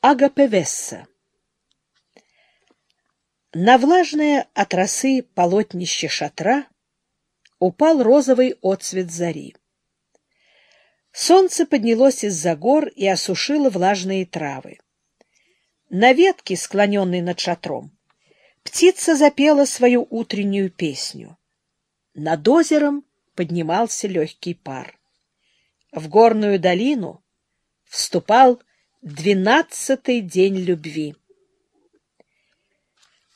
Агапевесса. На влажное от росы полотнище шатра упал розовый отцвет зари. Солнце поднялось из-за гор и осушило влажные травы. На ветке, склоненной над шатром, птица запела свою утреннюю песню. Над озером поднимался легкий пар. В горную долину вступал двенадцатый день любви.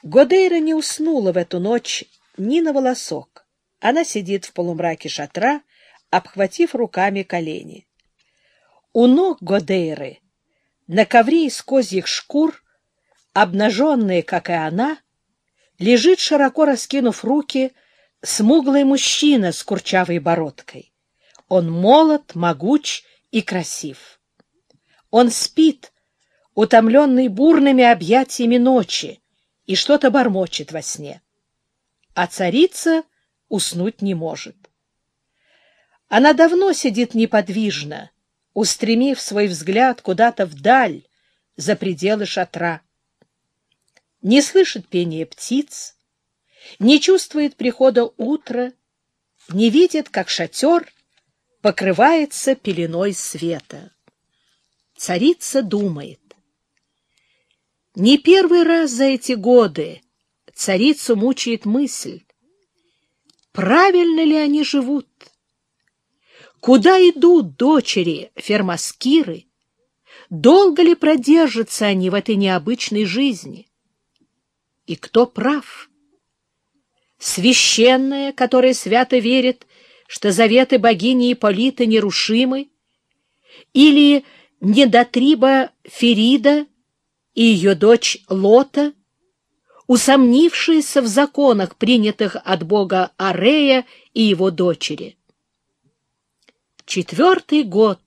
Годейра не уснула в эту ночь ни на волосок. Она сидит в полумраке шатра, обхватив руками колени. У ног Годейры на ковре из козьих шкур, обнаженные, как и она, лежит, широко раскинув руки, смуглый мужчина с курчавой бородкой. Он молод, могуч и красив. Он спит, утомленный бурными объятиями ночи, и что-то бормочет во сне. А царица уснуть не может. Она давно сидит неподвижно, устремив свой взгляд куда-то вдаль, за пределы шатра. Не слышит пения птиц, не чувствует прихода утра, не видит, как шатер покрывается пеленой света. Царица думает. Не первый раз за эти годы царицу мучает мысль, правильно ли они живут, Куда идут дочери фермаскиры? Долго ли продержатся они в этой необычной жизни? И кто прав? Священная, которая свято верит, что заветы богини Ипполита нерушимы, или недотриба Ферида и ее дочь Лота, усомнившиеся в законах, принятых от бога Арея и его дочери? Четвертый год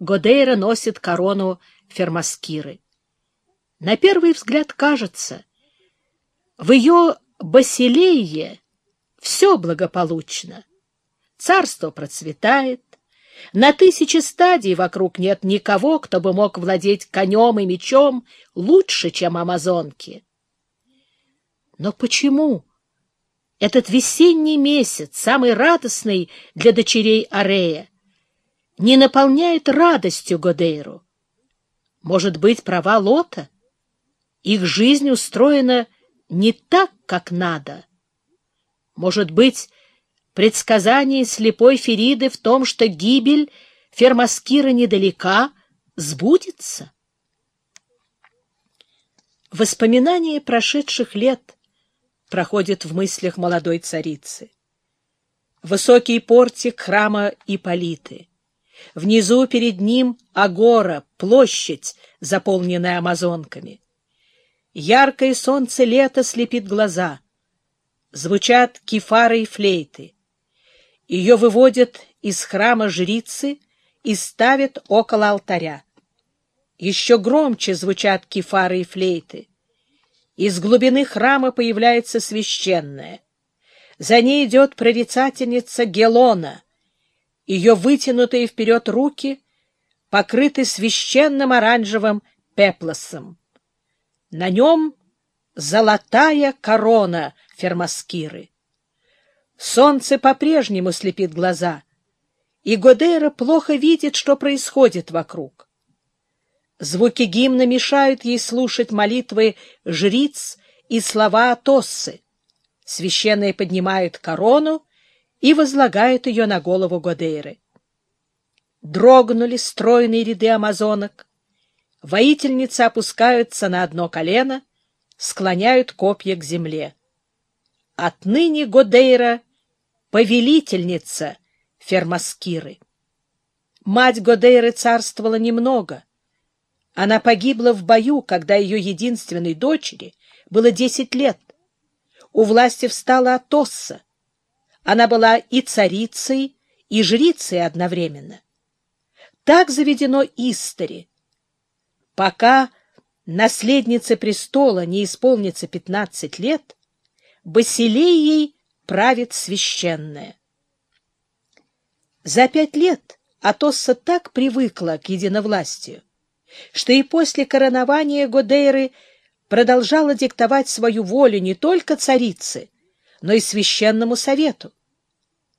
Годейра носит корону Фермаскиры. На первый взгляд кажется, в ее Басилее все благополучно. Царство процветает, на тысячи стадий вокруг нет никого, кто бы мог владеть конем и мечом лучше, чем амазонки. Но почему этот весенний месяц, самый радостный для дочерей Арея, не наполняет радостью Годейру. Может быть, права Лота? Их жизнь устроена не так, как надо. Может быть, предсказание слепой Фериды в том, что гибель Фермаскира недалека, сбудется? Воспоминания прошедших лет проходят в мыслях молодой царицы. Высокий портик храма Иполиты — Внизу перед ним агора, площадь, заполненная амазонками. Яркое солнце лета слепит глаза. Звучат кефары и флейты. Ее выводят из храма жрицы и ставят около алтаря. Еще громче звучат кефары и флейты. Из глубины храма появляется священная. За ней идет прорицательница Гелона — ее вытянутые вперед руки покрыты священным оранжевым пеплосом. На нем золотая корона фермаскиры. Солнце по-прежнему слепит глаза, и Годейра плохо видит, что происходит вокруг. Звуки гимна мешают ей слушать молитвы жриц и слова Атоссы. Священные поднимают корону, и возлагает ее на голову Годейры. Дрогнули стройные ряды амазонок. Воительницы опускаются на одно колено, склоняют копья к земле. Отныне Годейра — повелительница Фермаскиры. Мать Годейры царствовала немного. Она погибла в бою, когда ее единственной дочери было десять лет. У власти встала Атосса, она была и царицей, и жрицей одновременно. Так заведено истори. Пока наследнице престола не исполнится пятнадцать лет, Басилеей правит священная. За пять лет Атосса так привыкла к единовластию, что и после коронования Годейры продолжала диктовать свою волю не только царице, но и священному совету.